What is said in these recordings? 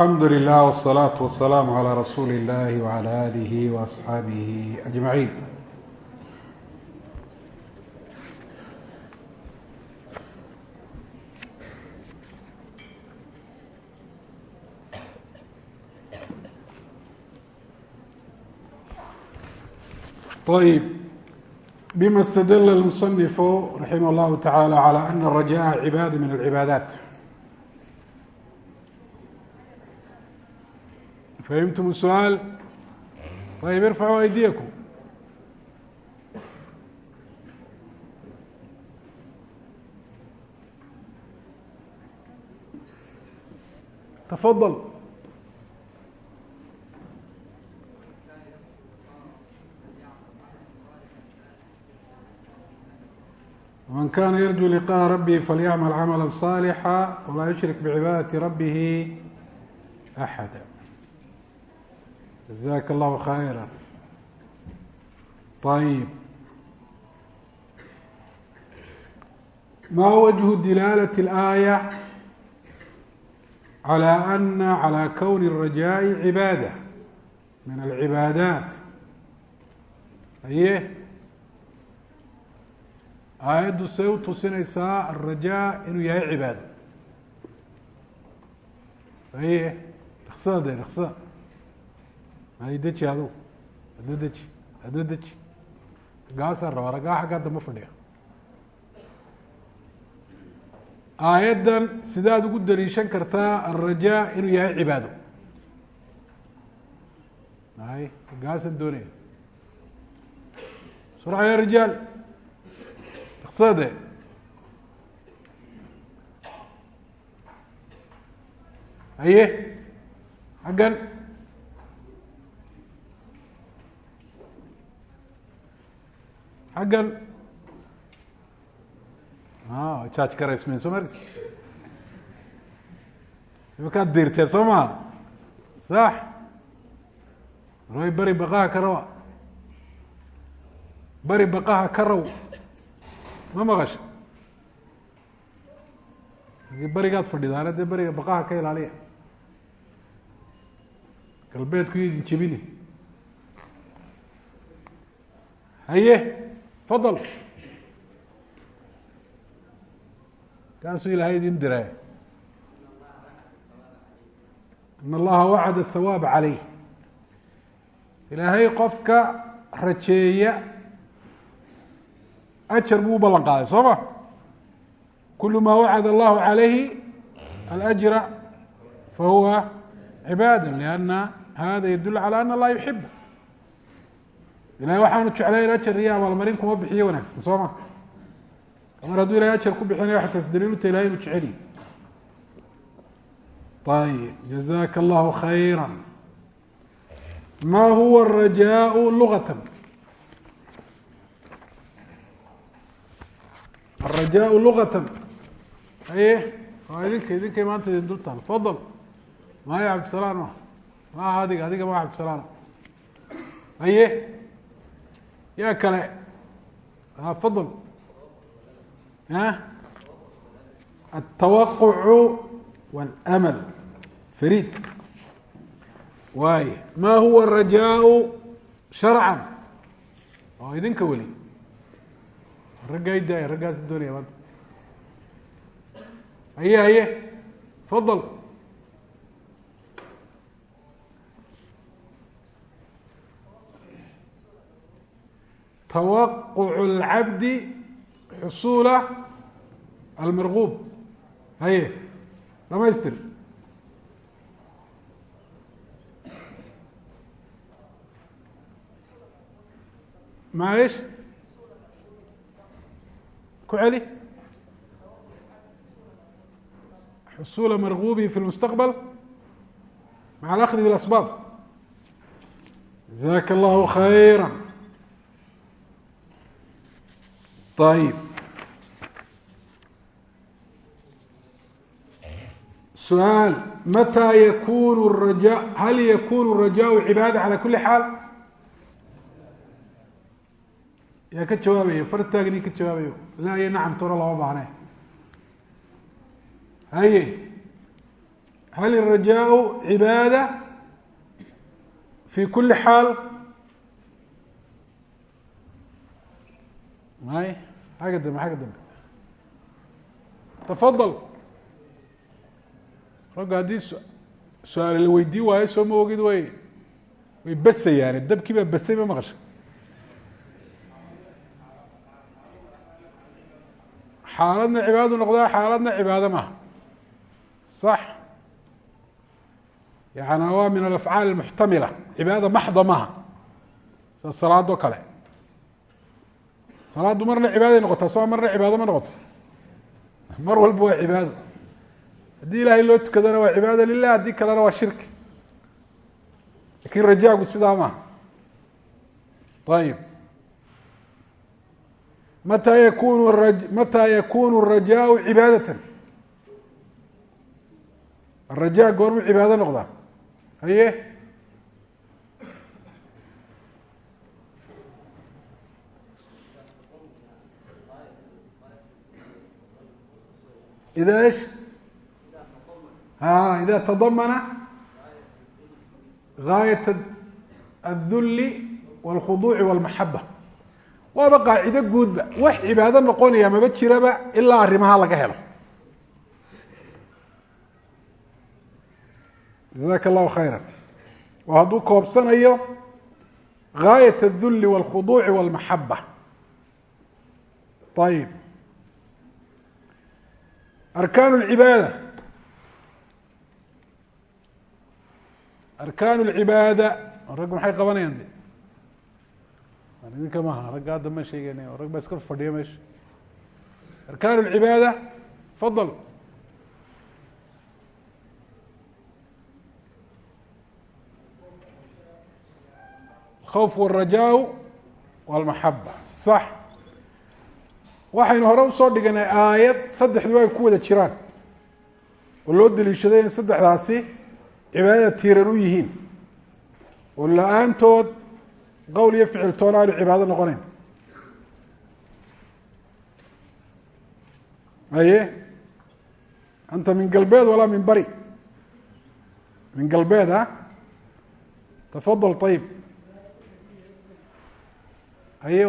alxamdu lilah wsalaatu wasalaamu calaa rasuuli illahi wacala aalihi wa asxaabihi ajmaciin. Ayb bima istadala lmusanifu raximah llahu tacaala calaa ana arajaaa cibaada min alcibaadaat fahimtum الsuaal ayb irfacuu aydiyakum tafadl man kana yarjuu liqaءa rabih falyacmal camala صaalixا walaa yushrik bicibaadati rabihi axada jazaaka allahu khayra ayib maa wajhu dilaalati alaaya calaa ana calaa kowni arajaai cibaada min alcibaadaat aye aayaddu say u tusinaysaa alrajaa inuu yahay cibaado aye dhaksada de dhaksada deji adugu adna deji adna deji gaasaan rabaa raggaa xaggaa damba fadhiya aayaddan sidaad ugu daliishan kartaa alrajaa inuu yahay cibaado ay gaasaan doonaya surxa ya rijaal riksada de aye xaggan xaggan jaaj karaysmen soo marks imakaad diirteen soo sax roy bari baqaha ka rawa bari baqaha ka raw. Ma maqasha? Hadii berigaad fadhidaana dee beriga baqaha ka ilaaliya. Galbeedku idin jebini haye fadal kaasuu ilaahay idin diree in allaha wacada thawaab caleyh ilaahay qofka rajeeya ajar buu u ballan qaaday soo ma kulu ma wacad allahu calayhi alajra fahuwa cibaada lianna hada yadul calى ana allaha yuxib ilan waxaanu jeclayn ajar iyo abaalmarin kuma bixiyo wanaagsan soo ma? Mar hadduu ilahay ajar ku bixinaya waxataas daliiluta ilahay inuu jeceliy ayib jazaka allahu khayra ma huwa arajaau lugatan arajaau lugatan haye waa idinka idinkay maanta idin dul taal. Fadal. Maya cabdisalaan ma ma aha adiga adiga maa cabdisalaan yaa kale fadl التوقع والأmل فريd waay ma huwa الرajاء شharcا oo idinka weli raggaa idaaya raggaas doonaya maanta haye haye fضل توقع العبد xusuula almarguub haye dhamaystir maash ku celi xusuula marguubihi fi lmustaqbal maca alakdi bilasbaab jazaka allahu khayra ayib su'aal mataa yakunu raja hal yakunu rajaau cibaada calaa kuli xaal? Yaa ka jawaabaya fartaagni ka jawaabayo. Laa iyo nacamtoona lama baahne. Haye hal irajaau cibaada fi kuli xaal? May xagga dambe xagga dambe tafadal ragga haddii su'aale la weydiin waayo soo ma ogid way way basayaane dabkii baa basay ma maqashay xaaladna cibaadadu noqdaa xaaladna cibaado maaha sax yaani waa min alafcaal almuxtamila cibaada maxda maaha sida salaadoo kale salaadu marna cibaaday noqotaa soo marna cibaado ma noqoto. Mar walba waa cibaado. Haddii ilaahay loo tukadana waa cibaado lilah haddii kalena waa shirki. Lakin rajaagu sidaa maaha. Ayib mataa yakunu mataa yakunu rajaau cibaadatan? Arajaa goormu cibaado noqdaa? Haye? ida ish ida tadamana gaayat adulli walkhuduuci walmaxaba waaba qaacido guudba wax cibaado noqonaya maba jiraba ilaa arrimaha laga helo jazaaka allahu khayra oo hadduu koobsanayo gaayat adulli walkhuduuci walmaxaba ayib arkaan العibaadة arkaan العibaadة raggu maxay qabanayaan de idinka maha ragga hadda ma sheegeynay rag baa iska fadhiya meesha arkaan العibaadة fadl الkhوف والرajاء والمaحabة صح waxaynu hore u soo dhiganay aayad saddexduba ay ku wada jiraan oo loo deliishaday in saddexdaasi cibaadada tiirar u yihiin oo la'aantood qowl iyo ficil toona aanu cibaado noqoneyn aye anta min galbeed walaa min bari. Min galbeed a tafadal ayib aye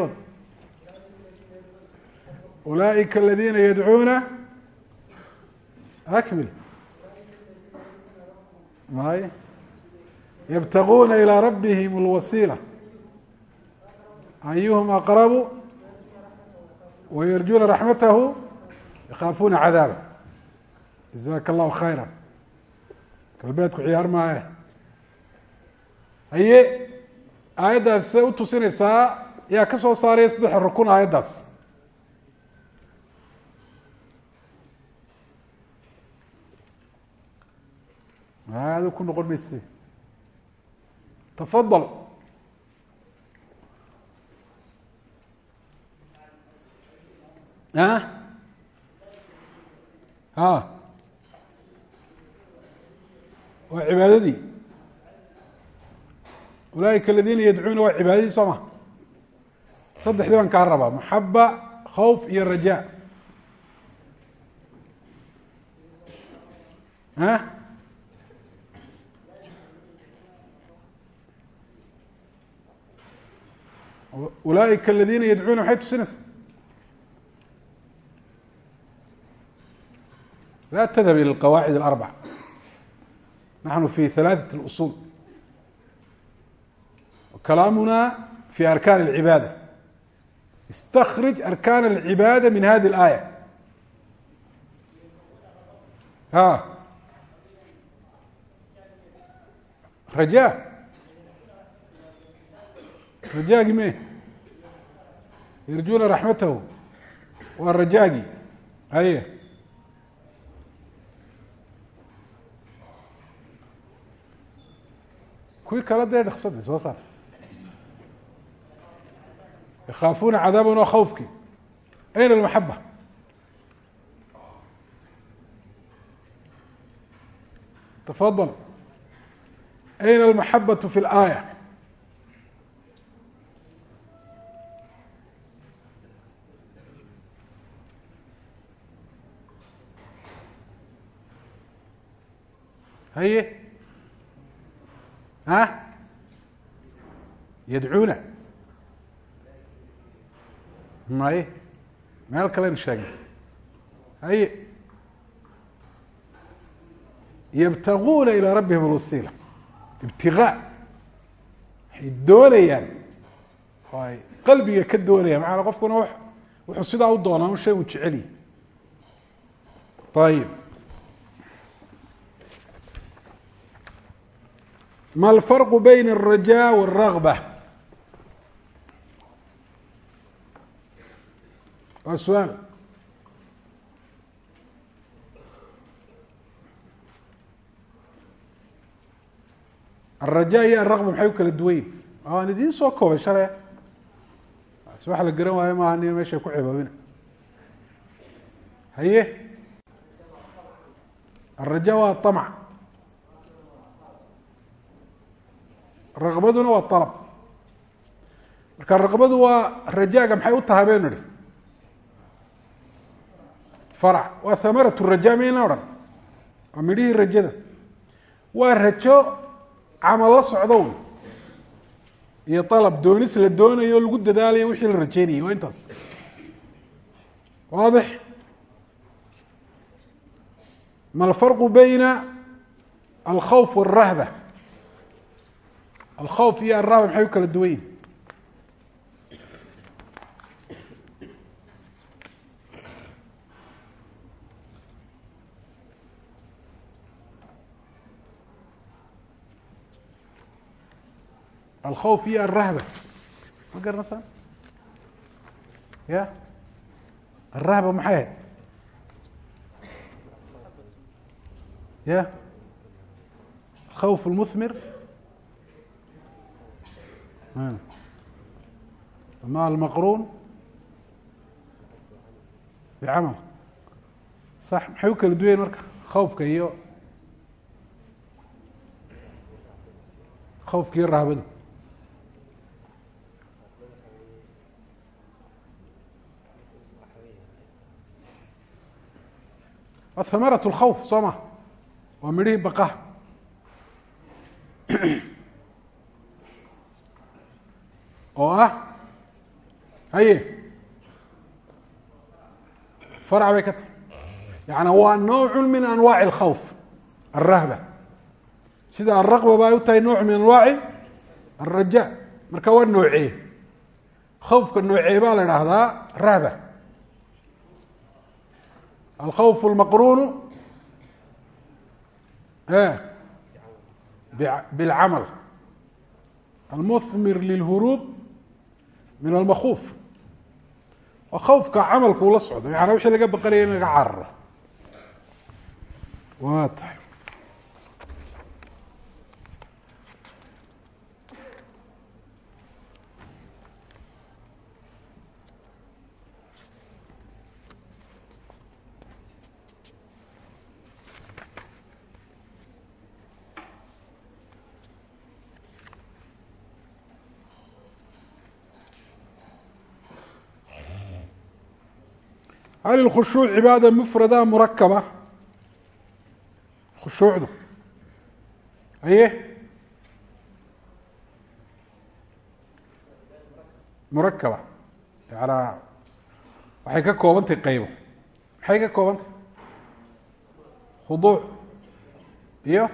ulaaئika اladina yadcuuna akmil may ybtaguuna ilى rabihim اlwasiila ayuhm aqrabu wayarjuuna raxmatahu yakaafuuna cadaaba jazaka اllahu khayra galbeedku ciyaar maaye haye aayaddaas say u tusinaysaa yaa ka soo saaraya saddexa rukun aayaddaas adi ku noqon mayse tafadal a a waa cibaadadii ulaaئika aladina yadcuuna waa cibaadadii soo ma saddexdii baan kaa rabaa maxaba khawf iyo raja a ulaaئika aladina yadcuuna maxay tusinaysaa la tdhab ilى اqawaacid الأربع naحnu fi ثaلaثaة الأصuل kalaamuna fi arkan العibaadة اsتkrج arkan العibaadة min hadi الآية a rajاء rajaagii me. Yarjuuna raxmatahu. Waa rajaagii haye. Kuwii kale dee dhaksade soo saar. Yakhaafuuna cadaaban waa khawfkii ayna almaxaba tafadal ayna almaxabatu fi اlaaya haye a yadcuuna maye meel kalenu sheegnay haye yabtaguuna ilaa rabbihim alwasiila ibtigaa waxay doonayaan oo ay qalbiga ka doonayaan macanaa qofkuna wuxuu sidaa u doonaa un shay uu jeceliy ayib ma alfarqu bayna alrajaa wاlragba waa su'aal alrajaa iyo alragba maxay u kala duwan yihiin waan idiin soo koobay shalay s wax la garan waayo maaha ni meeshay ku cibaabina haye alraja waa amc raqbaduna waa alab marka raqbadu waa rajaaga maxay u tahay baynu idhi? Farac. Waa hamarat raja mayna odhan? Waa midhihii rajada. Waa rajo camal la socdown iyo alab doonis la doonayo o lagu dadaalayo wixii la rajeynayay waa intaas. Waadix. Ma alfarqu bayna alkhawf wاlrahba alkhawf iyo alrahba maxay u kala duwan yihiin alkhawf iyo alrahba ma garanaysaan ya alrahba maxay ahayd ya alkhawf lmuhmir ma almaqruun bicamal. Sax maxay u kala duwayen marka? Khawfka iyo khawfka iyo rahbadu waa hamarat اlkhawf soo ma? Waa midhihii baqaha oo ah haye farac bay ka tahay. Yani waa noocu min anwaaci alkhawf alrahba sida alraqbaba ay u tahay nooc min anwaaci alraja marka waa noocee? Khawfka noocee baa la idhaahdaa rahba. Alkhawf almaqruunu bilcamal. Almuhmir lilhuruub min almakuuf waa khawfka camalka ula socdo yaana wixii laga baqanaya in laga cararo waa tahay hal اkhushuuc cibaada mufrada murakaba khushuucdu. Aye murakaba yanaa waxay ka koobantahy qaybo. Maxay ka koobantahy khuduuc. Iyo?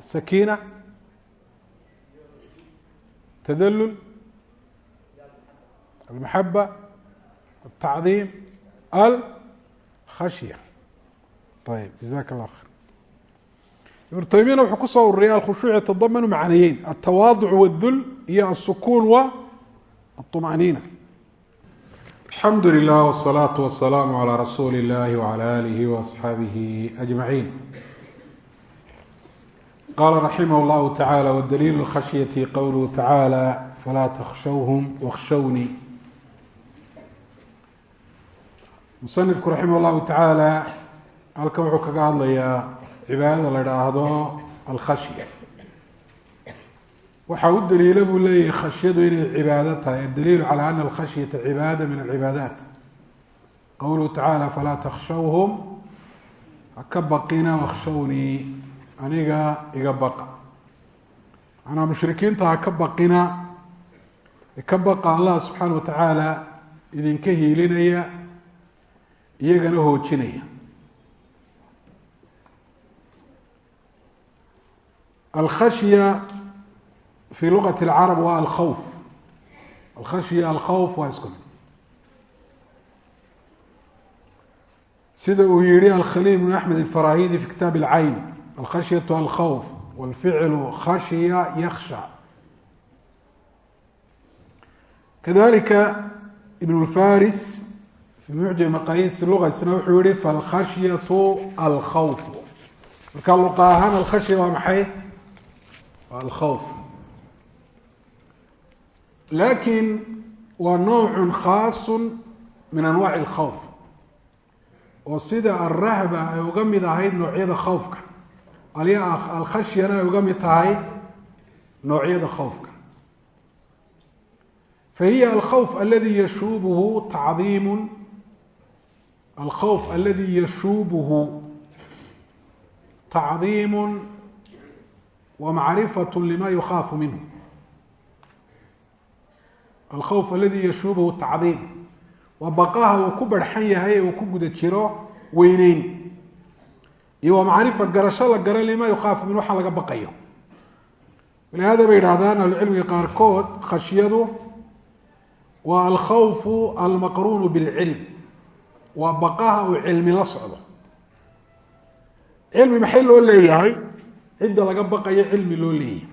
Sakiina. Tadalul almaxaba altacdiim alkhashya ayb jazak اllah khayr ibnu taymiyana wuxuu kusoo ururiyay alkhushuuc yatadamanu macnayeyn altawaaduc wاdul iyo alsukuun wa aلطumaniina alxamdu lilah wالsalaaةu wasalaamu عalى rasuuli اllahi wعalى alihi وaصxaabihi أجmaعin qala raximah اllahu tacalى wdaliil اlkhashyati qowluhu tacaalى falaa tkhshawhm wاkhshawnii musanifku raximah اllahu tacaala halkan wuxuu kaga hadlayaa cibaadada la idhaahdo alkhashya. Waxaa u daliilo buu leeyahay khashyadu inay cibaado tahay. Adaliilu calى ana alkhashyata cibaada min alcibaadaat. Qowluhu tacaala falaa takshawhum haka baqina wakshawnii aniga iga baqa. Manaa mushrikiinta ha ka baqina ka baqa allah subxaana wa tacaala idinka hiilinaya iyagana hoojinaya alkhashya fi luqati اlcarab waa alkhawf alkhashya alkhawf waa isku mid sida uu yihi alkhaliil bn axmed alfarahidi fi kitaab اlcayn alkhashyaة alkhawf wاlficlu khashya yaksha kadalika ibn اlfaris fi mucjam maqayis lugasna wuxuu yihi falkhashyatu alkhawf marka luqa ahaan alkhashya waa maxay waa alkhawf laakiin waa nowc khaasu min anwaci اlkhawf oo sida alrahba ay uga mid ahayd noocyada khawfka alkhashyana ay uga mid tahay noocyada khawfka fahiya alkhawf aladi yashuubuhu tacdiimu alkhawf aladi yashuubuhu tacdiimu wa macrifat lima yukhaafu minhu alkhawf aladi yashuubuhu tacdiim waa baqaha uu ku barxan yahay ee uu ku guda jiro weyneyn iyo waa macrifa garasho la garo lima yukhaafu min waxaa laga baqayo walihada bay yidhahdaan ahlucilmiga qaarkood khashyadu waa alkhawfu almaqruunu bilcilm waa baqaha uu cilmi la socdo. Cilmi maxay loo leeyahay? Cidda laga baqayo cilmi loo leeyahay.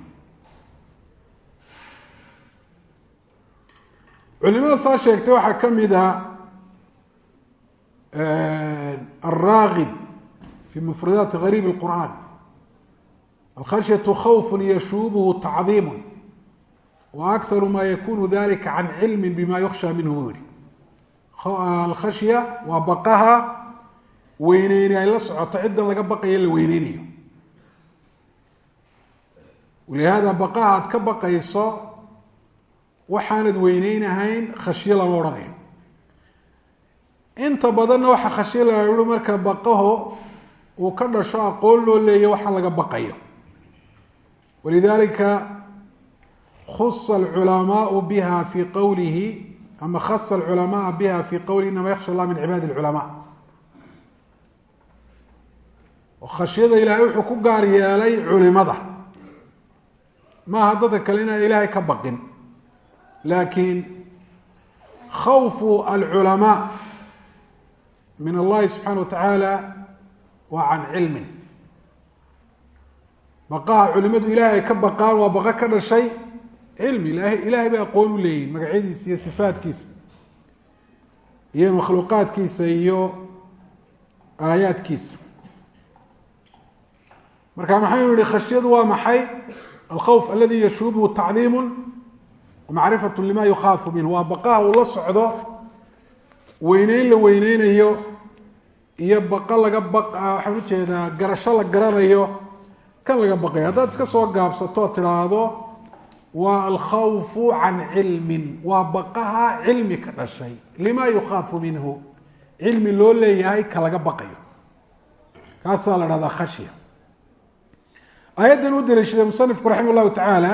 Culimada saa sheegtay waxaa ka mid a alraagib fi mufradaati gariib اlqur'an alkhashyatu khawf yashuubuhu tacdiimu wa akharu ma yakunu dalika can cilmi bima yuksha minhu buu yihi alkhashya waa baqaha weyneyni ay la socoto ciddan laga baqayo la weyneynayo walihada baqaha aad ka baqayso waxaanad weyneynahayn khashyo lama odhanayo. Inta badanna waxaa khashyo la i marka baqaho uu ka dhasho aqoon loo leeya waxaa laga baqayo. Walidalika khusa alculamaau biha fi qowlihi ama khasa alculamaaa biha fi qowlihi inama yaksha allah min cibaadi lculamaa oo khashyada ilaahay wuxuu ku gaar yeelay culimada maaha dadka kale inaan ilaahay ka baqin laakiin khawfu alculamaa min allahi subxaana wa tacaala waa can cilmin baqaha culimadu ilaahay ay ka baqaan waa baqa ka dhashay cilmi ilahay bay aqoon u leeyihiin magacyadiisa iyo sifaatkiisa iyo makhluuqaadkiisa iyo aayaadkiisa. Marka maxaynu yihi khashyadu waa maxay? Alkhawf aladi yashuubuhu tacdiimu macrifatu lima yukhaafu minhu. Waa baqaha uu la socdo weyneyn la weyneynayo iyo baqa laga ba waxaan u jeedaa garasho la garanayo kan laga baqayo haddaad iska soo gaabsato tidhaahdo waa alkhawfu can cilmin. Waa baqaha cilmi ka dhashay. Lima yukhaafu minhu. Cilmi loo leeyahay ka laga baqayo. Kaasaa la dhahdaa khashya aayaddan u daliishaday musanifku raxima llahu tacaala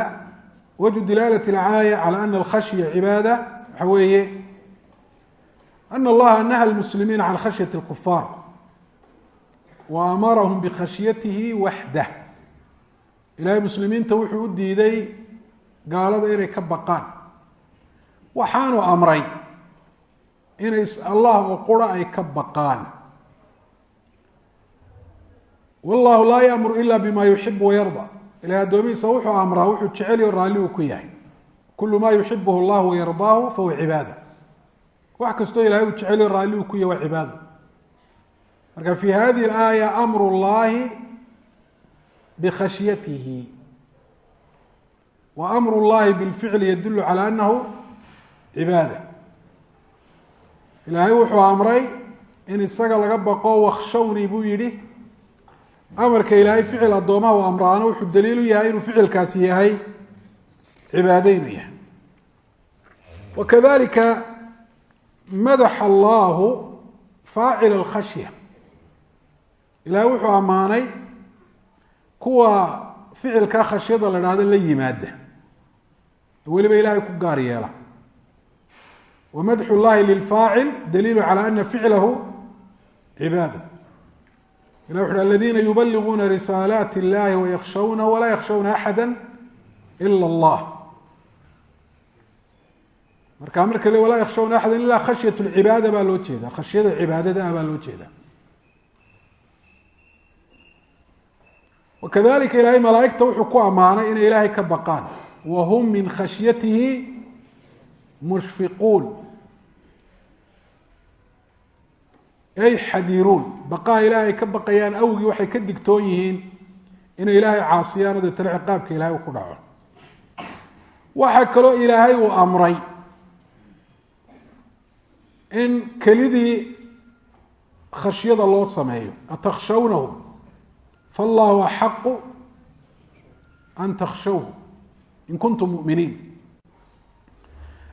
wajhu dilaalat alcaaya cala ana alkhashya cibaada waxa weeye ana allaha naha lmuslimiina can khashyati lkufaar wa amarahum bikhashyatihi waxdah ilahay muslimiinta wuxuu u diiday gaalada inay ka baqaan. Waxaanu amray inay allah oo qura ay ka baqaan. Wallahu laa yamuru ila bima yuxibu wayarda ilahay addoomihiisa wuxuu amraa wuxuu jeceliyo raalli uu ku yahay. Kulu ma yuxibuhu llahu wayardaahu fahuwa cibaada. Wax kastoo ilahay uu jeceliyo raalli uu ku yahy waa cibaado marka fi hadihi alaaya amru llahi bikhashyatihi wa amru llahi bilficli yadulu cala anahu cibaada ilaahay wuxuu amray in isaga laga baqo wakshawni buu yihi amarka ilaahay ficil addoomaha u amraana wuxuu u yahay inuu ficilkaasi yahay cibaado yahay. Wakadalika madaxa allahu faacila alkhashya. Ilahay wuxuu ammaanay kuwa ficilkaa khashyada la dhahdo la yimaada weliba ilaahay ku gaar yeela wa madxu llahi lilfaacil daliilu calى ana ficlahu cibaada ilah wuxu uhi aladiina yubaliguuna risaalaati اllahi waykshawna walaa yakshawna axada ila اllah marka marka le walaa yakshawna axada ila khashyat lcibaada baa loo jeeda khashyada cibaadada ah baa loo jeeda wakadalika ilaahay malaaigta wuxuu ku ammaanay inay ilaahay ka baqaan wa hum min khashyatihi mushfiquun ay xadiruun baqaa ilaahay ay ka baqayaan awgii waxay ka digtoon yihiin inay ilaahay caasiyaan oo deetana ciqaabka ilahay uu ku dhaco waxaa kaloo ilaahay uu amray in kelidii khashyada loo sameeyo atakhshawnahu fallahu axaqu an takhshawhu in kuntum muminiin.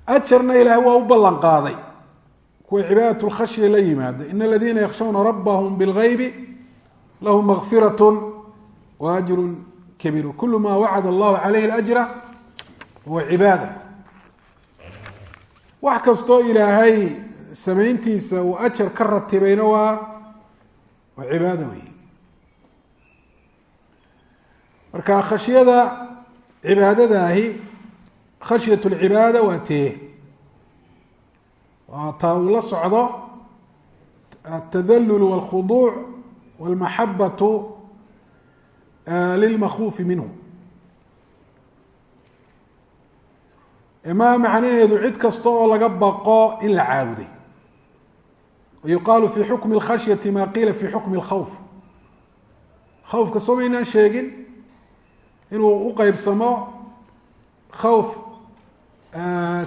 Ajarna ilaahay waa u ballan qaaday. Kuwa cibaadat lkhashya la yimaada. In aladiina yakshawna rabbahum bilgaybi lahum makfirat wa ajru kabiir. Kulu wacada allahu calayhi اlajra huwa cibaada. Wax kastoo ilaahay samayntiisa uu ajar ka ratibayna waa waa cibaada wey marka khashyada cibaadadaahi khashyat lcibaada waa tee. Taa uu la socdo altadallul walkhuduuc walmaxabatu lilmakhuufi minhu. Maa macnaheedu cid kasta oo laga baqo in la caabuday. Yuqaalu fi xukmi اlkhashyati ma qiila fi xukmi اlkhawf khawfka soo maynaan sheegin inuu u qeybsamo khawf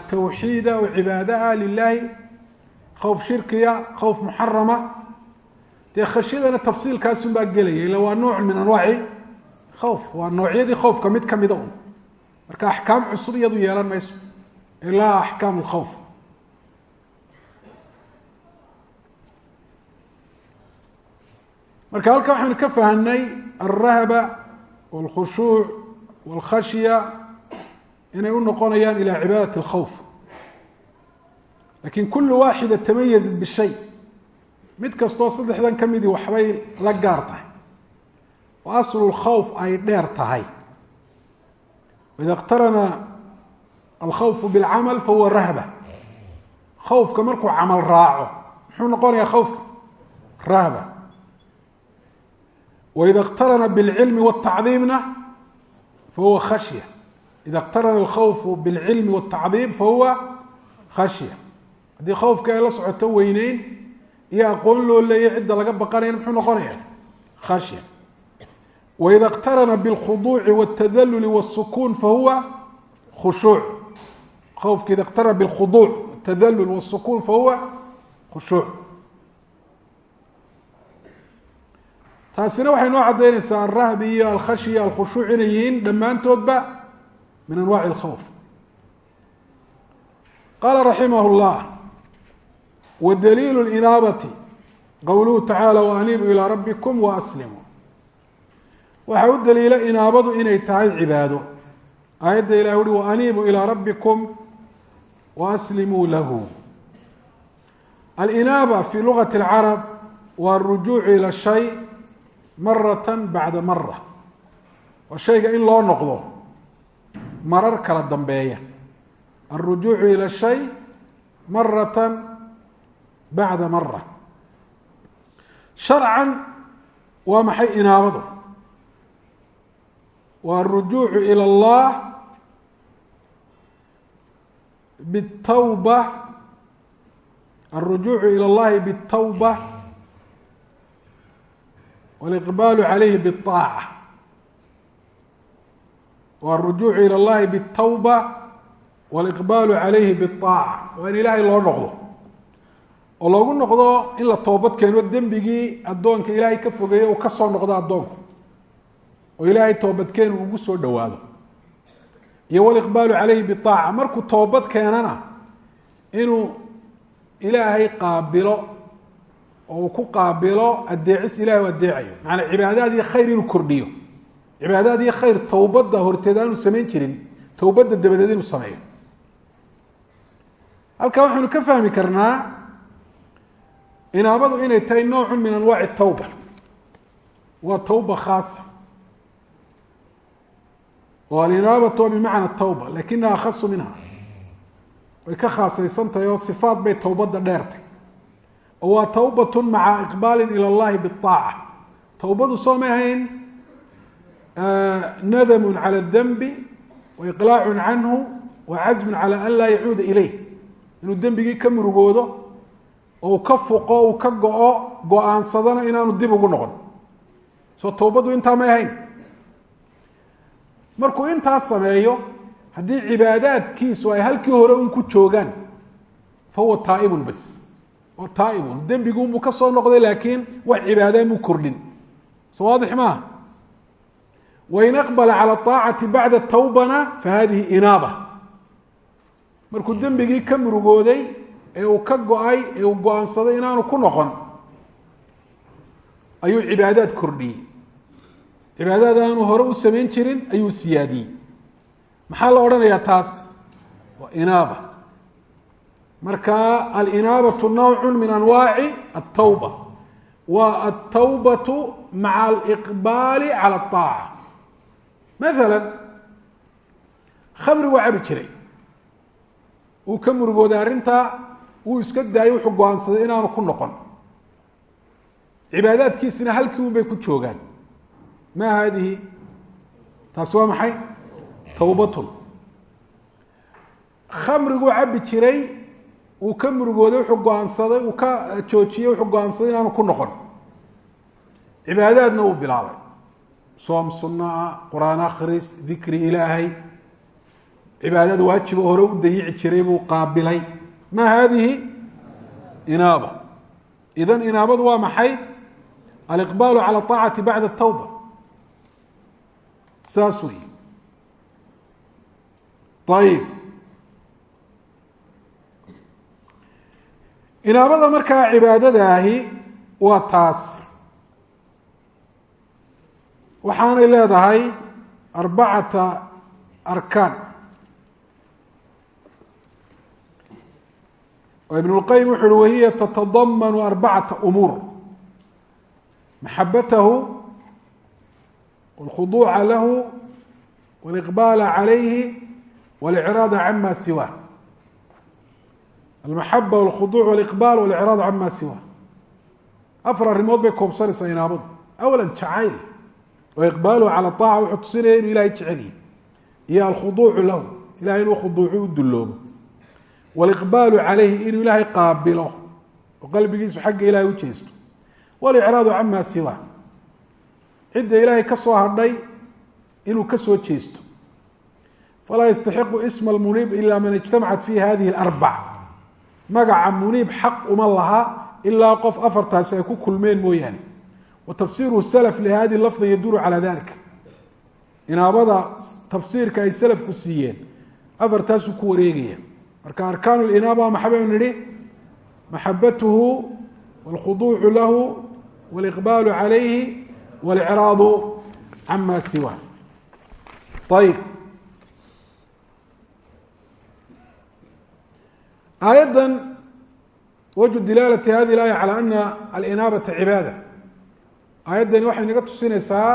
tawxiida oo cibaada ah lilahi khawf shirkiya khawf muxarama dee khashyadana tafsiilkaasun baa gelaya ila waa nooc min anwaaci khawf waa noocyadii khawfka mid kamida un marka axkaam cusub iyadu yeelan mayso ilaa axkaam lkhawf marka halkan waxaynu ka fahanay alrahba walkhushuuc walkhashya inay u noqonayaan ila cibaadat اlkhawf lakin kulu waaxida tamayazat bishay mid kastoo saddexdan ka midii waxbay la gaar tahay oo aslu lkhawf ay dheer tahay ida اqtarana alkhawfu biاlcamal fahuwa rahba khawfka markuu camal raaco muxuu noqonayaa khawfka rahba waida اqtarana biاlcilmi wالtacdiimna fahuwa khashya ida اqtarana alkhawfu biاlcilmi wالtacdiim fahuwa khashya haddii khawfka ay la socoto weyneyn iyo aqoon loo leeyay cidda laga baqanayna muxuu noqonaya khashya waida اqtarana bاlkhuduuci wالtadaluli wالsukuun fahuwa khushuuc khawfka ida اqtarana bاlkhuduuc wالtadalul wالsukuun fahuwa khushuuc taasina waxay noo caddaynaysaa alrahbi iyo alkhashya alkhushuuc inay yihiin dhammaantoodba min anwaci اlkhawf qaala raximah اllah wadaliilu اlinaabati qowluhu tacaala waaniibu ilaa rabbikum waaslimuu waxaa u daliila inaabadu inay tahay cibaado aayadda ilah uhi waaniibu ilaa rabbikum waaslimuu lahu alinaaba fi lugati اlcarab waa arujuucu ila shay maratan bacda mara waa shayga in loo noqdo marar kala dambeeya. Alrujuucu ila shay maratan bacda mara sharcan waa maxay inaamadu waa alrujuucu ila allah bitawba alrujuucu ila allahi bitawba waliqbaalu calayhi biaaca wa arujuucu ila llahi bitawba waliqbaalu calayhi biaaca waa in ilaahay loo noqdo oo loogu noqdo in la toobad keeno dembigii addoonka ilaahay ka fogeeye uu ka soo noqdo addoonku oo ilaahay toobadkeenu ugu soo dhowaado iyo waliqbaalu calayhi biaaca markuu toobad keenana inuu ilaahay qaabilo oo uu ku qaabilo adeecis ilahay u adeecayo macanaa cibaadaadii khayr inuu kordhiyo. Cibaadaad iyo khayr towbadda horteed aanu samayn jirin towbadda dabadeed inuu sameeyo. Halkaa waxaynu ka fahmi karnaa inaabadu inay tahay noocun min anwaaci tawba. Waa tawba khaasa. Oo alinaabatu waa bimacna tawba lakinaha akhasu minha. Way ka khaasaysan tahay oo sifaat bay towbadda dheertay waa tawbat maca iqbaalin ila llahi biaaca towbadu soo ma ahayn nadamu cala اdanbi waiqlaacu canhu wa cazmu cala an laa yacuuda ilayh. Inuu dembigii ka murugoodo oo uu ka fuqo uu ka go-o go'aansadana inaanu dib ugu noqon. Soo towbaddu intaa may ahayn. Markuu intaas sameeyo haddii cibaadaadkiisu ay halkii hore un ku joogaan fa huwa taaibun bas oo taaibun dembiguunbuu ka soo noqday laakiin wax cibaadaan muu kordhin. Soo waadix maaha wain aqbala cala aacati bacda tawbana fa hadihi inaaba. Markuu dembigii ka murugooday ee uu ka go'ay ee uu go'aansaday inaanu ku noqon ayuu cibaadaad kordhiyey. Cibaadaad aanu hore u samayn jirin ayuu siyaadiyey. Maxaa la odhanayaa taas? Waa inaaba marka alinaabatu nawcu min anwaaci altawba waa altawbatu maca aliqbaali cala aaca maala khamri waa cabi jiray. Uu ka murugooday arrintaa wuu iska daayay wuxuu go'aansaday inaanu ku noqon. Cibaadaadkiisina halkii un bay ku joogaan. Ma haadihi? Taasi waa maxay? Tawbatun. Khamriguu cabi jiray uu ka murugooday wuxuu go'aansaday uu ka joojiyey wuxuu go'aansaday inaanu ku noqon. Cibaadaadna uu bilaabay soom sunaa qur'aan akhris dikri ilaahay. Cibaadad waajiba hore u dayici jiray buu qaabilay. Ma hadihi inaaba. Idan inaabadu waa maxay? Aliqbaalu cala aacati bacda tawba. Saas wey ayib inaabada markaa cibaadadaahi waa taas waxaanay leedahay arbacata arkaan oo ibn اlqayim wuxu uhi wahiya tatadamanu arbacata umuur maxabatahu wاlkhuduuca lahu wاliqbaala calayhi wاlcraada cama siwah almaxaba walkhuduuc waliqbaal walicraadu canmaa siwa afar arrimood bay koobsanaysaa inaabadu awalan jacayl oo iqbaaluhu cala aaca wuxuu tusinaya inuu ilahay jecelyihi iyo alkhuduucu lahu ilahay inuu khuduucu u dulloobo waliqbaalu calayhi inuu ilaahay qaabilo oo qalbigiisu xagga ilahay u jeesto walicraadu camaa siwa cidda ilaahay ka soo hadhay inuu ka soo jeesto falaa yastaxiqu isma almuniib ila man ijtamacat fiihi hadihi alarbac magaca muniib xaq uma laha ilaa qof afartaasi ay ku kulmeen mooyaane wa tafsiru salaf lihadi lafdan yaduru calaa dalik inaabada tafsiirka ay salafku siiyeen afartaasuu ku wareegaya marka arkaan linaaba maxaa baynu nihi maxabatuhu wاlkhuduucu lahu wاliqbaalu calayhi wاlcraadu cama siwa ayib aayaddan wajhu dilaalati hadi اlaaya calى ana alinaabata cibaada. Aayaddani waxay naga tusinaysaa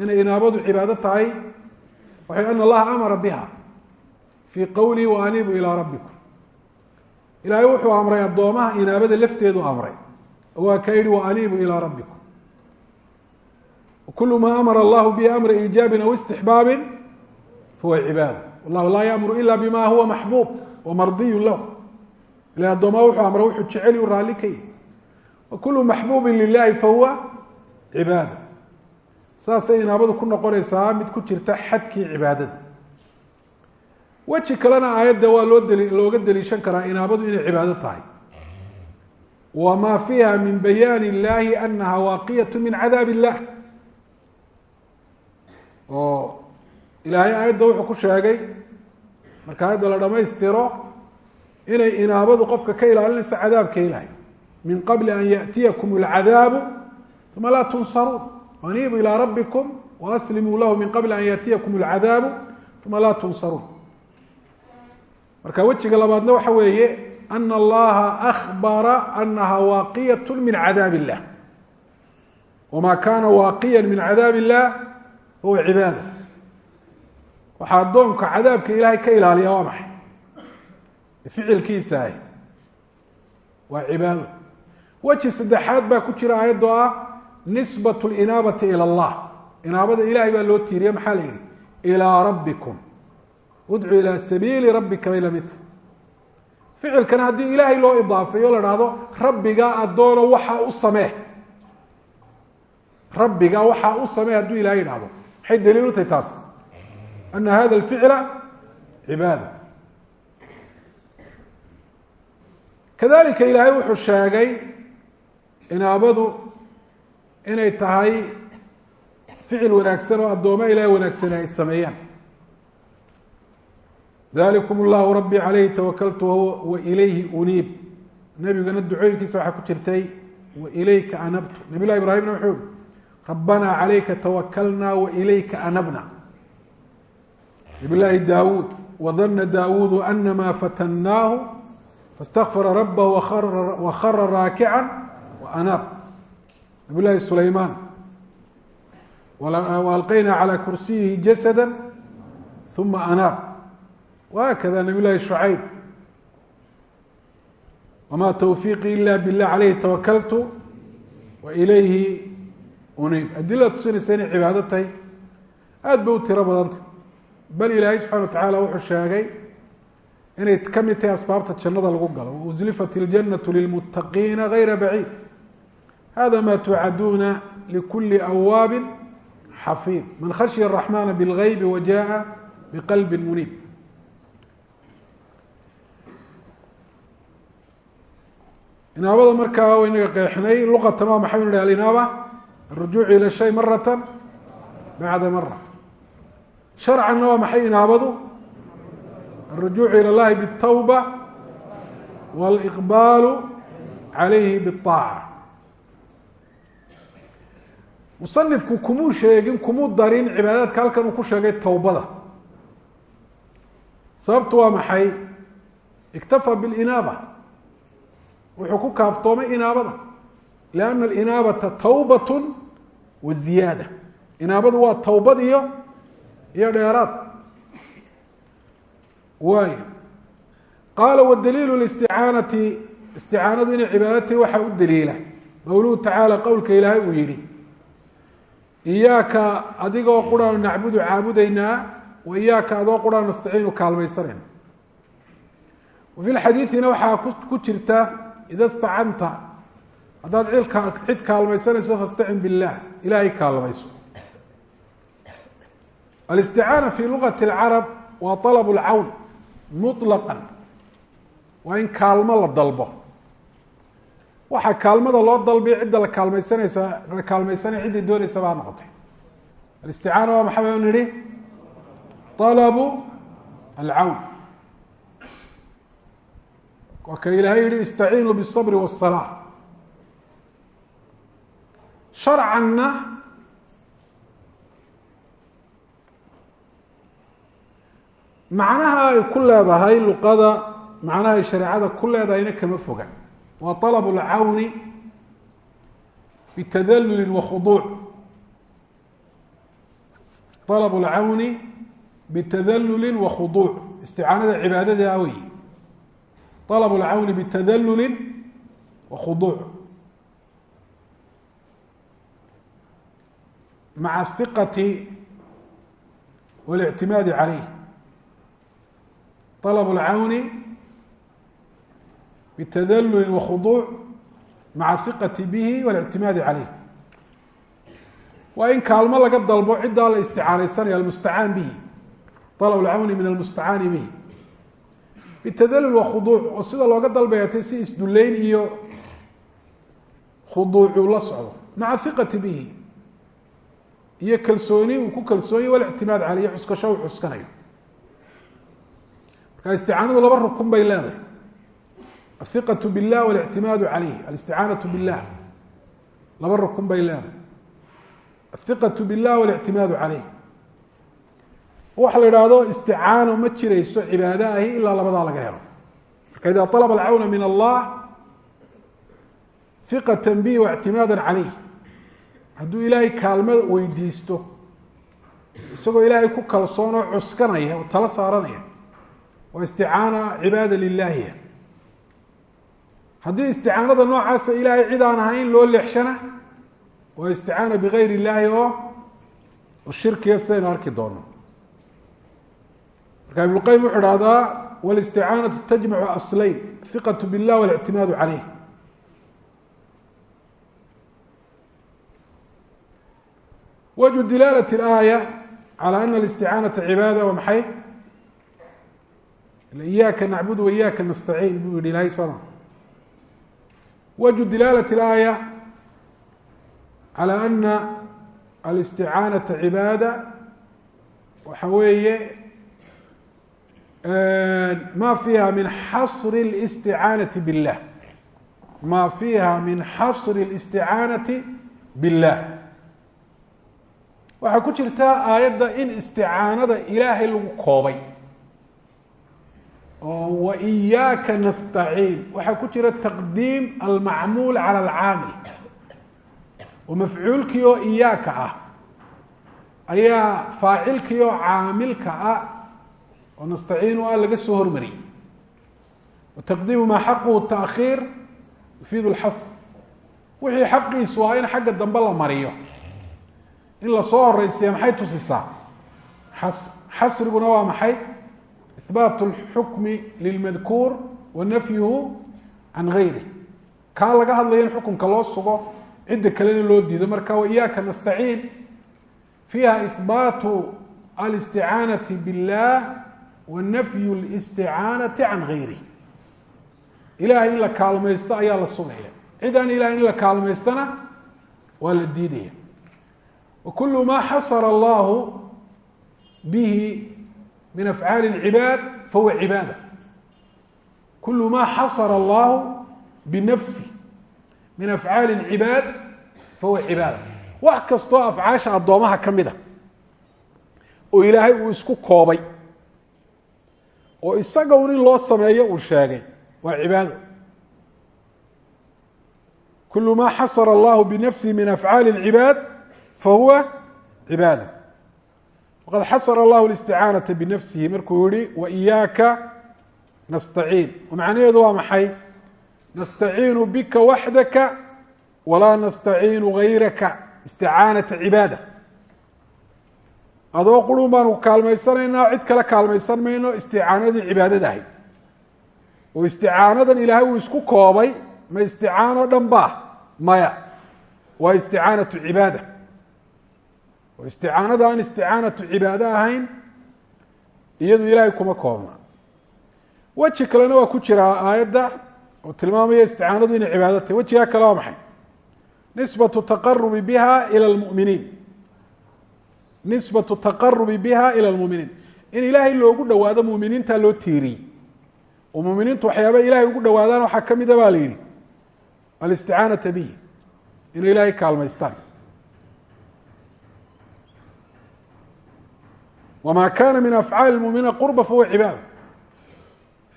inay inaabadu cibaado tahay. Waxay ana allaha amara biha fii qowlihi wa aniibu ilaa rabbikum. Ilaahay wuxuu amray addoomaha inaabada lafteedu amray. Waa ka yihi wa aniibu ilaa rabbikum. Kulu maa amara allahu bihi amra iijaabin aw istixbaabin fahuwa cibaada. Wallahu laa yaamuru ila bima huwa maxbuub wa mardiyun lahu ilahay addoomaha wuxuu amray wuxuu jeceli u raalli ka yihi wa kulu maxbuubin lilahi fahuwa cibaada. Saasay inaabadu ku noqonaysaa mid ku jirta xadkii cibaadada. Weji kalena aayadda waa loo deli looga deliishan karaa inaabadu inay cibaado tahay. Wma fiiha min bayaan اllahi anaha waaqiyat min cadaab illah oo ilaahay aayadda wuxuu ku sheegay marka aayadda la dhamaystiro inay inaabadu qofka ka ilaalinayso cadaabka ilahay min qabli an yaأtiyakum اlcadaabu uma laa tunsaruun aniibu ilaa rabbikum waaslimuu lahu min qabli an yaatiyakum اlcadaabu uma laa tunsaruun marka wejiga labaadna waxa weeye ana allaha akbara anaha waaqiyat min cadaab illah wma kana waaqiya min cadaab illah huwa cibaada waxaa addoonka cadaabka ilaahay ka ilaaliya waa maxay Ficilkiisaah waa cibaado. Weji saddexaad baa ku jira aayadoo ah nisbat linaabati ila allah. Inaabada ilahay baa loo tiiriye maxaa la yihi ilaa rabbikum. Udcu ilaa sabiili rabbika bay lamidta ficilkana haddii ilaahay loo idaafeeyo la dhahdo rabbigaa addoono waxaa u samee. Rabbiga waxaa u samey hadduu ilahay yidhahdo maxay daliil u tahay taas? Ana hada alficla cibaada kadalika ilaahay wuxuu sheegay inaabadu inay tahay ficil wanaagsan oo addooma ilahay wanaagsani ay sameeyaan. Dalikum llahu rabbii calayhi tawakaltu wa ilayhi uniib. Nebigana ducooyinkiisa waxaa ku jirtay wa ilayka anabtu. Nabiy llahi ibraahimna wuxuu i rabbana calayka tawakalna wailayka anabna. Nabi llaahi daawuud wadana daawuudu anama fatannaahu fastakfara rabah wakhara raakica waanaab nabiy llaahi sulaymaan waalqaynaa calaa kursiyihi jasada uma anaab wahaakada nabiy llaahi shucayb wma twfiiqii ila bilah alayhi tawakaltu wa ilayhi uniib adila tusinaysa inay cibaado tahay aada bay u tiro badanta bal ilaahay subxana wa tacaala wuxuu sheegay inay ka mid tahay asbaabta jannada lagu galo. Wauslifat iljanatu lilmuttaqiina gayra baciid hada ma tuucaduuna likuli awaabi xafiid. Man khashya araxmana bilgaybi wa jaءa biqalbi muniib inaabada markaa waynaga qeexnay luqatan waa maxay nu hi alinaaba? Arujuuc ila shay marata bacda mara sharcanna waa maxay inaabadu arujuucu ila llahi bاtawba wاliqbaalu calayhi bالطaaca musanifku kumuu sheegin kumuu darin cibaadaadka halkan uu ku sheegay towbada sababtu waa maxay iktafa biاlinaaba wuxuu ku kaaftoomay inaabada lianna alinaabata tawbat wa ziyaada inaabadu waa towbad iyo iyo dheeraad waay qaala wadaliilu isticaanati isticaanadu inay cibaadatahi waxaa u daliila. Qowluhu tacaala qowlka ilaahay uu yidhi iyaaka adigoo quraanu nacbudu caabudaynaa wa iyaaka adoo quraan nastaciinu kaalmaysanayna wafi lxadiiina waxaa ku jirta ida stacanta haddaad cid kaalmaysanayso fastacin billaah ilaahay kaalmayso. Alisticaana fi luqati lcarab waa alab lcawn muطlaqا waa in kaalmo la dalbo waxaa kaalmada loo dalbay cidda la kaalmaysanaysa la kaalmaysanaya cidday doonaysa baa noqotay alisticaana waa maxaa baynu nihi طalabu alcawn waa ka ilaahay yihi istaciinuu bالصbr والصلاة sharcanna macnaha ay ku leedahay luqada macnaha ay shareecada ku leedahayna kama foga waa طalb اlcawni bitadaluli wakhuduuc طalb اlcawni bitadaluli wakhuduuc isticaanada cibaadada wey طلب العون بتdلل وخضوع مع الثقة والاعتماad عليه طلب العون بتdلل وخضوع مع الثقة bه والاعتiماad عليه waa in kaalmo laga dalbo cidaa la اsتicaanaysanaya المستعاan bه طلب العون min المستعاan bه bitadalul wa khuduuc oo sida looga dalbayatay si isduleyn iyo khuduucu la socdo maca hiqati bihi iyo kalsooni uu ku kalsoonyahy walictimaad caleyh cuskasho uu cuskanayo marka isticaanadu laba rukun bay leedahay athiqatu billah walictimaadu caleyh alisticaanatu billah laba rukun bay leedahay athiqatu billah walictimaadu caleyh waxa la idhaahdo isticaano ma jirayso cibaado ahi ilaa labadaa laga helo marka ida alaba alcawna min allah hiqata bi waictimaada caleyh hadduu ilaahay kaalmo weydiisto isagoo ilaahay ku kalsoon oo cuskanaya tala saaranaya oo isticaana cibaada lilaahiya haddii isticaanada noocaasa ilaahay cid aan ahayn loo leexshana oo isticaana bigayr illaahi oo shirkiga sidaynu arki doono marka ibnuqayim wuxuu dhahdaa walisticaanatu tajmacu aslayn hiqatu billah walictimaadu caleyh wajhu dilaalati alaaya calaa ana alisticaanata cibaada waa maxay? إyaaka nacbud وإyaaka nastaciin buu yihi ilahay soma wجه dilaalة الآية عalى أna الاstiعاanaةa cibaadة waxa weeye ma fiiha min xasr الاstiعاanaةi bالlah ma fiiha min xasr الاstiعاanaةi bالlah waxaa ku jirta aayadda in isticaanada ilaahay lagu koobay oo wa iyaaka nastaciin. Waxaa ku jira taqdiim almacmuul cala alcaamil. Oo mafcuulkii oo iyaaka ah. Ayaa faacilkii oo caamilka ah oo nastaciinu ah laga soo hormariyey. Wa taqdiimu maa xaquhu taakhiir yufiidu lxasr wixii xaqiisu waa in xagga dambe la mariyo. In la soo horeysiya maxay tusisaa? Xasr xasriguna waa maxay ihbaat اlxukmi lilmadkuur wa nafyuhu can gayri kaa laga hadlaya in xukunka loo sugo cidda kalena loo diido marka wa iyaaka nastaciin fiiha ihbaatu alisticaanati biاllah wa nafyu اlisticaanati can gayri ilahay in la kaalmaysto ayaa la sugaya cid aan ilahay in la kaalmaystana waa la diidaya wkul ma xasra allah bihi min afcaali اlcibaad fahuwa cibaada kul ma xasra allahu binafsi min afcaali اlcibaad fahuwa cibaada wax kastoo afcaasha addoomaha ka mida oo ilaahay uu isku koobay oo isaga un in loo sameeyo uu sheegay waa cibaado kul ma xasra allahu binafsihi min afcaali اlcibaad fahuwa cibaada waqad xasra allahu listicaanata binafsihi markuu yihi wa iyaaka nastaciin macnaheedu waa maxay nastaciinu bika waxdaka walaa nastaciinu gayraka isticaanata cibaada adoo qurun baanu kaalmaysanaynaa cid kale kaalmaysan mayno isticaanadii cibaadada ahayd oo isticaanadan ilaahay uu isku koobay ma isticaano dhan ba maya waa isticaanatu cibaada oo isticaanada aan isticaanatu cibaado ahayn iyadu ilaahay kuma koobna. Weji kalena waa ku jiraa aayadda oo tilmaamaya isticaanadu inay cibaado tahay. Wejigaa kale waa maxay? Nisbatu taqarubi biha ila lmuminiin nisbatu taqarubi biha ila lmuminiin in ilaahay loogu dhawaado muminiinta loo tiiriyey oo muminiintu waxyaaba ilahay ugu dhawaadaan waxaa ka mida baa la yihi alisticaanata bihi. Inay ilaahay kaalmaystaan wma kana min afcaali muminiina qurba fahuwa cibaada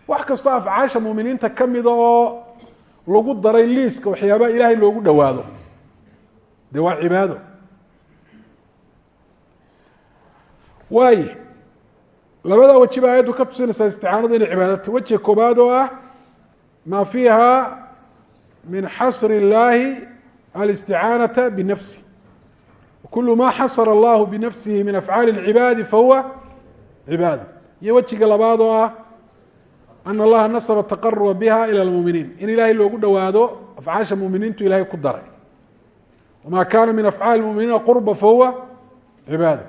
wax kastoo afcaasha muminiinta kamida oo lagu daray liiska waxyaabaha ilaahay loogu dhawaado dee waa cibaado waaye labada weji ba ayaddu ka tusinaysaa isticaanadu inay cibaadata wejiga koobaad oo ah ma fiiha min xasri اllahi alisticaanata binafsi kul ma xasr allah binafsihi min afcaali اlcibaadi fahuwa cibaada iyo wejiga labaad oo ah ana allaha nasba taqaruba biha ilى lmuminiin in ilaahay loogu dhawaado afcaasha muminiintu ilahay ku daray wma kana min afcaali muminiina qurba fahuwa cibaada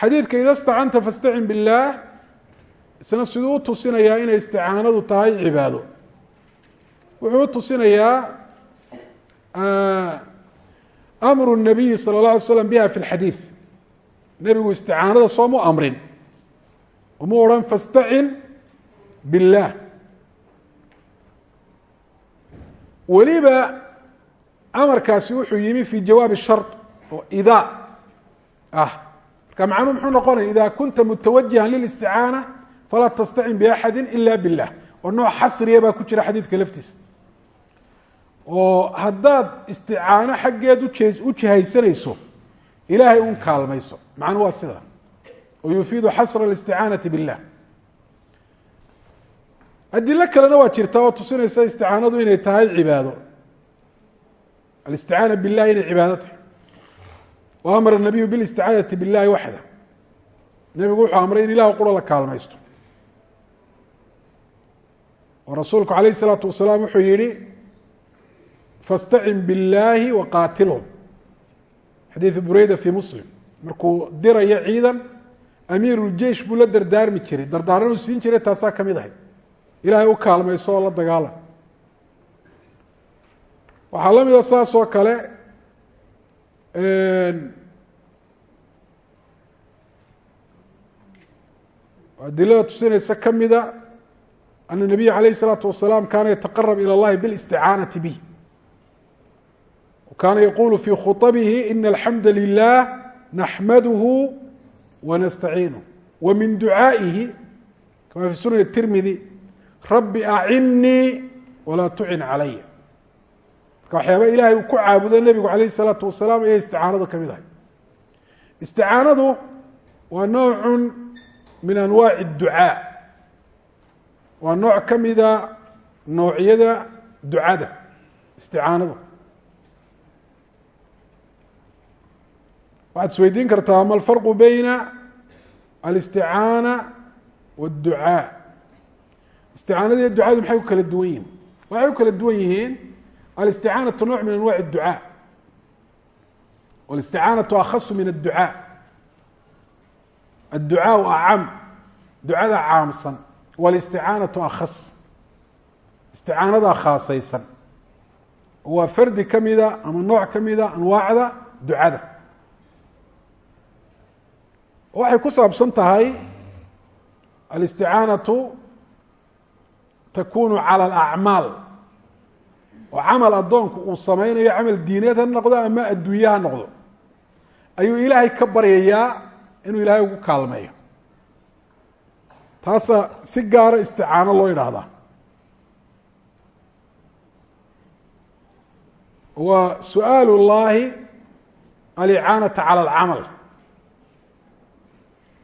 xadiidka ida stacanta fastacin biاllah isna siduu u tusinayaa inay isticaanadu tahay cibaado wuxuu u tusinayaa amru nabiyi sal la alay slam biha fi lxadiid nebigu isticaanada soomu amrin uma odhan fastacin billaah weliba amarkaasi wuxuu yimi fi jawaabi shar oo ida ah marka macnuhu muxuu noqonaya ida kunta mutawajihan lilisticaana falaa tastacin biaxadi ila billah oo nooc xasriya baa ku jira xadiidka laftiisa oo haddaad isticaano xaggeed uje u jihaysanayso ilaahay un kaalmayso. Macnuu waa sida. Oo yufiidu xasra alisticaanati billah. Adilo kalena waa jirta oo tusinaysa isticaanadu inay tahay cibaado. Alisticaana billahi inay cibaado tahay. Wa amara nabiyu bilisticaanati billahi waxda nebigu wuxuu amray in ilah qura la kaalmaysto. Oo rasuulku alayh الsalaatu wasalaam wuxuu yihi fastacin biاllahi waqaatilhum xadiidu bureyda fi muslim markuu dirayo ciidan amiir اljeish buu la dardaarmi jiray dardaaranuu siin jiray taasaa ka mid ahayd ilahay u kaalmayso oo la dagaalan waxaa la mida saas oo kale adilada tusinaysa ka mida ana nabiya alayh الsalaatu wasalaam kaana yataqarab ilى اllahi bilisticaanati bih kaana yaquulu fii khuabihi ina alxamda lilah naxmaduhu wanastaciinuh wa min ducaa'ihi kama fi sunan tirmidi rabbi acinnii walaa tucin calaya marka waxyaaba ilaahay uu ku caabudo nebigu calayh isalaatu wasalaam ayay isticaanadu ka mid ahay isticaanadu waa noocun min anwaaci ducaa waa nooc ka mida noocyada ducada isticaanadu waxaad isweydiin kartaa ma alfarqu beyna alisticaana wاdducaa isticaanada iyo ducadu maxay ku kala duwan yihiin? Waxay ku kala duwan yihiin alisticaanatu nooc min anwac اdducaa walisticaanatu akhasu min adducaa. Adducaau acam ducada caamsan. Walisticaanatu akhas. Isticaanadaa khaasaysan. Waa fardi ka mida ama nooc ka mida anwaacda ducada waxay ku saabsan tahay alisticaanatu takunu cala alacmaal. Oo camal addoonku uu sameynayo camal diineed ha noqdo ama adduunye ha noqdo. Ayuu ilaahay ka baryayaa inuu ilaahay ugu kaalmeeyo taasa si gaara isticaano loo yidhaahdaa. Wa su'aal اllahi alicaanata cala alcamal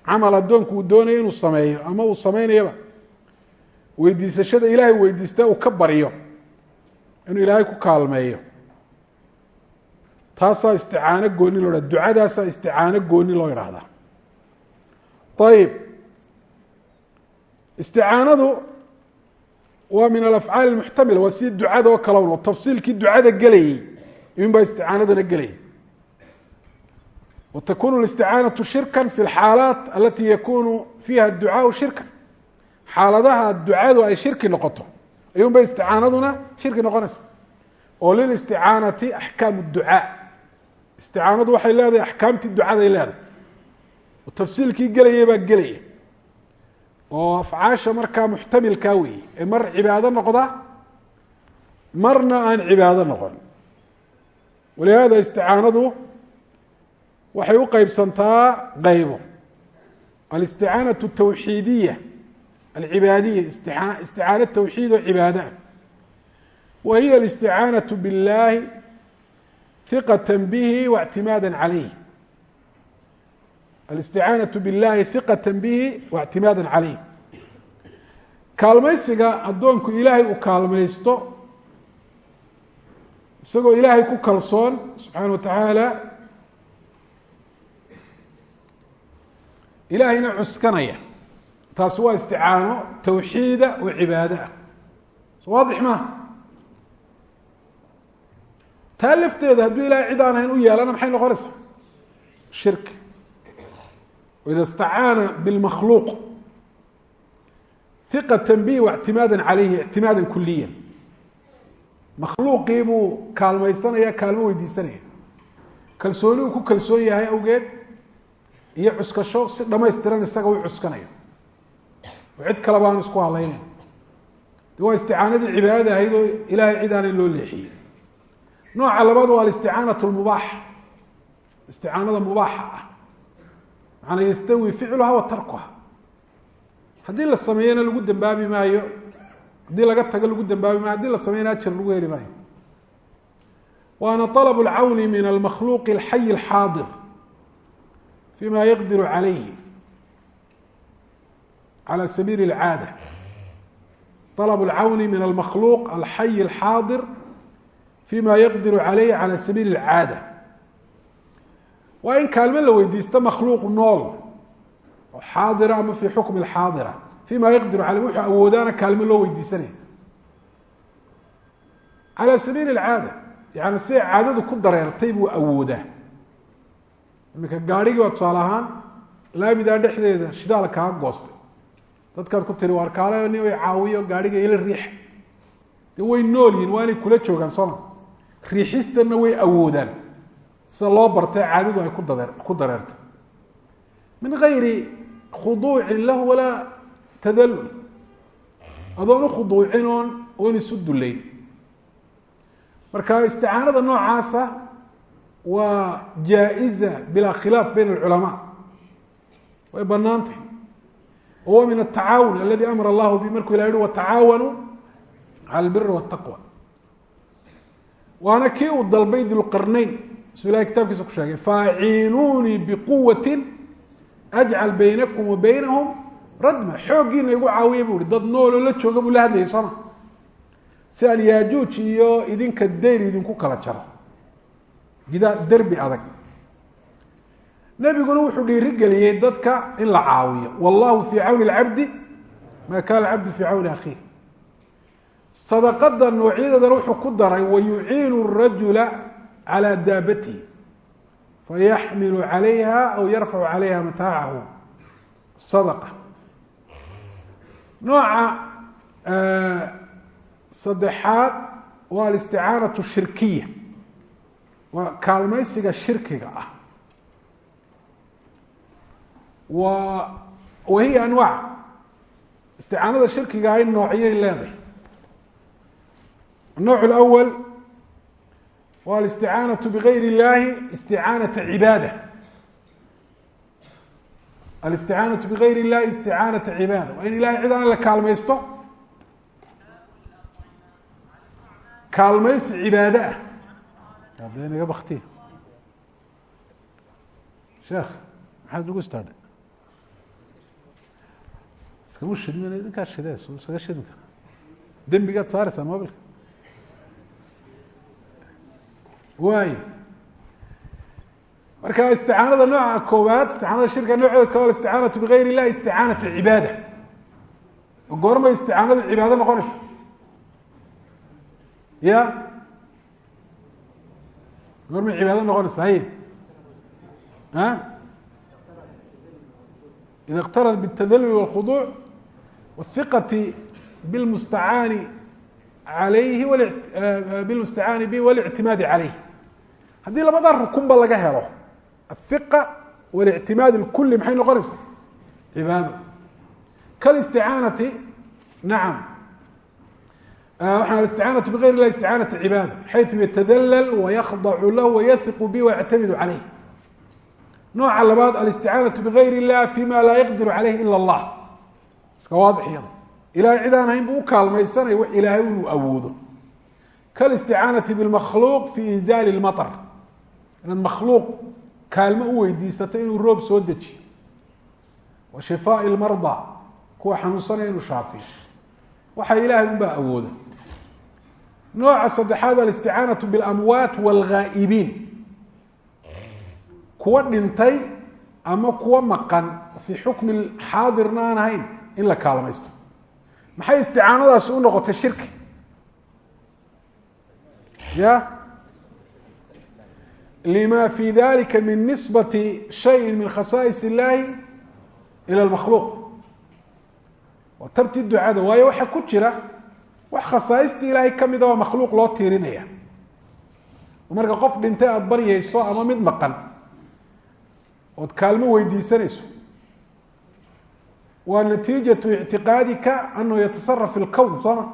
camal addoonku uu doonayo inuu sameeyo ama uu sameynayaba weydiisashada ilaahay weydiista uu ka baryo inuu ilaahay ku kaalmeeyo. Taasaa isticaano gooni loo hahda ducadaasaa isticaano gooni loo yidhaahdaa ayib isticaanadu waa min alafcaal اmuxtamila waa si ducada oo kale tafsiilkii ducada gelayey. In baa isticaanadana gelayay wa takunu اlisticaanaةu shirka fi اlxaalaat alati yakunu fiiha اducaaءu shirka xaaladaha ducadu ay shirki noqoto ayuun bay isticaanaduna shirki noqonaysa oo lilisticaanati axkaam اducaa isticaanadu waxay leedahay axkaamtii ducaday leedahay oo tafsiilkii gelayay baa gelaya oo afcaasha markaa muxtamilkaa weeye ee mar cibaado noqda marna aan cibaado noqon walihaada isticaanadu waxay u qeybsantaa qeybo alisticaanaة الtawxiidiya alcibaadiya isticaano tawxiid oo cibaada ah wa hiya alisticaanaة biاllahi hiqaة bihi waاctimaada calayh alisticaanaةu biاllahi hiqaة bihi waاctimaada calayh kaalmaysiga addoonku ilaahay uu kaalmaysto isagoo ilaahay ku kalsoon subxaana wa tacaala ilaahayna cuskanaya. Taasi waa isticaano tawxiida oo cibaado ah. So waadix maaha taa lafteeda hadduu ilahay cid aan ahayn u yeelana maxay noqonaysaa shirki ida istacaana bilmakhluuq hiqata bihi waictimaada calayhi ictimaada kuliya makhluuqii buu kaalmaysanaya kaalmo weydiisanaya. Kalsooni uu ku kalsoon yahay awgeed iyo cuskasho si dhamaystiran isaga u cuskanayo. Oo cid kaleba aan isku halaynayn waa isticaanadii cibaadada ahayd oo ilaahay cid aanay loo leexiyey. Nooca labaad waa alisticaanat lmubaaxa isticaanada mubaaxa ah. Macanaa yastawi ficluha wa tarkuha haddii la sameeyana lagu dambaabi maayo haddii laga taga lagu dambaabi maayo haddii la sameeyana ajar lagu heli maayo. Waana alab lcawni min almakhluuqi alxayi alxaadir fima yaqdir عalayhi عalى sabiil الcaadة طلب الcawni min الmakhluuq alxay الxaadir fima yaqdir عalayhi عalى sabiil الcaadة waa in kaalme la weydiisto makhluuq nool oo xaadira ama fi xukmi الxaadira fima yaqdir aleyh wuxuu awoodaana kaalme loo weydiisanaya عalى sabiil الcaadة yani siday caadadu ku dareertay buu awoodaa iminka gaarhigii waa tusaale ahaan laamidaa dhexdeeda shidaal kaa goostay. Dadkaad ku tiri waar kaale nin way caawiyo gaarhiga ila riix. Dee way nool yihiin waa inay kula joogaan soma riixistanna way awoodaan. Sida loo bartay caadadu ay ku dade ku dareertay. Min gayri khuduucin lahu walaa tadallul adoon u khuduucin oon oon isu dullayn. Marka isticaanada noocaasa waa jaa-iza bilaa khilaaf bayn alculamaa. Way banaantay wahuwa min atacaawun aladi amara allahu bi markuu ilah yihi watacaawanuu cala albiri waltaqwa waana kii uu dalbay dilqarnayn suu ilahay kitaabkiisa ku sheegay faaciinuunii biquwatin ajcal baynakum wa baynahum radma. Xooggiina igu caawiya bu ihi dad nooloo la jooga buu la hadlayay sooma si aan yaajuuj iyo idinka dayr idinku kala jaro gidaa derbi adag. Nebiguna wuxuu dhiirigeliyey dadka in la caawiyo. Wallahu fii cawni lcabdi maa kaana alcabdu fii cawni akhiih. Sadaqada noocyadeedana wuxuu ku daray wayuciinu rajula calaa daabatihi fayaxmilu calayha aw yarfacu calayha mataacahu. Sadaqa. Nooca saddexaad waa alisticaanatu shirkiya waa kaalmaysiga shirkiga ah wa wa hiya anwaac isticaanada shirkiga ay noocyay leedahay الnوع الأول wa الاstiعاanaة bغayr الlahi اstiعاanaة عibaadة الاstiعاanaة bغayr الlahi اstiعاanaة عibaadة waa in ilahay cid aan la kaalmaysto kaalmaysi cibaade ah de naga baktiya sheekh maxaad ugu istaadhay iskama shidmin idinkaa shidee su isaga shidin kara dembigaad saaraysaa mobilka waay marka isticaanada nooca koowaad isticaanada shirka nooceeda koowaad isticaanatu bigayr illahi isticaanatu cibaada goormay isticaanadu cibaado noqonaysa ya goormay cibaado noqonaysa hay a ida اqtarad bالtadalul wاlkhuduuc wالhiqati bilmustacaani alayhi bilmustacaani bi walictimaadi calayh haddii labada rukunba laga helo aلhiqa walictimaad اlkuli maxay noqonaysaa cibaado kalisticaanati nacam waxaan isticaanaةu bغayr اlah isticaanaةu cibaada xayثu yatadalal wayakضcu lahu wayahiqu bi wayctamidu calayh nooca labaad alisticaanaةu bغayr الlah fima laa yaqdir calayh ila اllah iska waadix yada ilahay cid aan hayn buu u kaalmaysanaya wax ilaahay inuu awoodo kalisticaanati biاlmakhluuq fi inzaali اlmaطr inaad makhluuq kaalmo u weydiisato inuu roob soo dejiyo wa shifaaءi اlmarضى kuwa xanuunsanaya inuu shaafiyo waxa ilaahay un baa awooda nooca saddexaad alisticaanatu biاlamwaat wاlghaa'ibiin kuwa dhintay ama kuwa maqan fii xukmi xaadirna aan ahayn in la kaalamaysto maxay isticaanadaasi u noqotay shirki? Ya? Lima fi dalika min nisbati shayin min khasaa'is illahi ila lmakhluuq waa tabti ducada waayo waxaa ku jira wax khasaaista ilaahay ka mida ah waa makhluuq loo tiirinaya. Marka qof dhintay aada baryayso ama mid maqan ood kaalmo weydiisanayso waa natiijatu ictiqaadika anahu yatasaraf ilkown sooma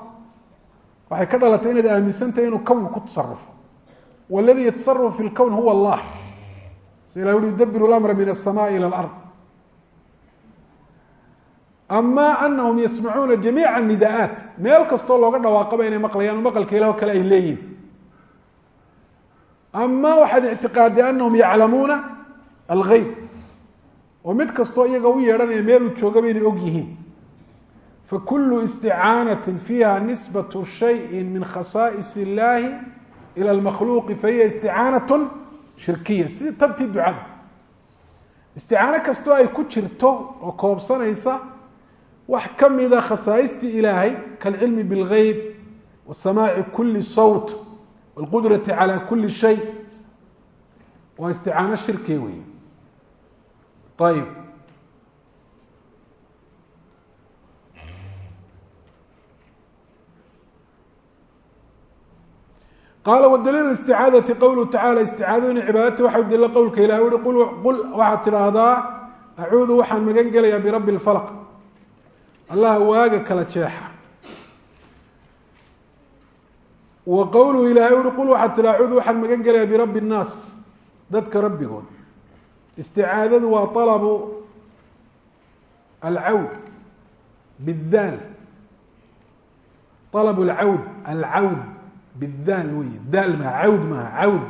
waxay ka dhalatay inaad aaminsantahay inuu kown ku tasarufo waladii yatasarafu fi lkown huwa allah. S ilah ui yudabiru lamra min asamaai ila alard ama anahum yasmacuuna jamiica nidaaat. Meel kasto looga dhawaaqaba inay maqlayaan maqalka ilaho kale ay leeyihiin ama waxaad ictiqaaday anahum yaclamuuna algeyb oo mid kastoo iyaga u yeedhanaya meeluu jooga inay og yihiin. Fakulu isticaanatin fiiha nisbatu shayin min khasaa'is illaahi ila lmakhluuqi fahiya isticaanatun shirkiya sida tabti ducada. Isticaano kastoo ay ku jirto oo koobsanaysa wax ka mida khasaaistii ilaahay kalcilmi bاlgeyb wa samaaci kuli sawt wاlqudrati calى kuli shay waa isticaano shirkiya weeye ayib qaala wadaliil isticaadati qowluhu tacala isticaadadu ina cibaadati waxa dila qowlka ilahi uhi qul waxaad tidhaahdaa acuudu waxaan magan gelayaa birabbi lfalq allah waaga kala jeexa. Wa qowluhu ilahay uhi qul waxaad tiri acuudu waxaan magan gelayaa birabbi nnaas dadka rabbigood. Isticaadadu waa alabu alcawd bidaal alab alcawd alcawd bidaal wey daal maaha cawd maaha cawd.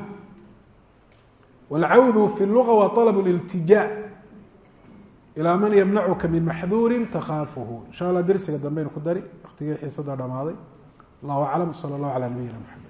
Walcawdu fi lua waa alab liltijaa ilaa man yamnacuka min maxduurin takhaafuhu. Insha allah dersiga dambeaynu ku dari waqtigii xiisada dhamaaday. Allahu aclam sala allah calaa nabiyina maxamed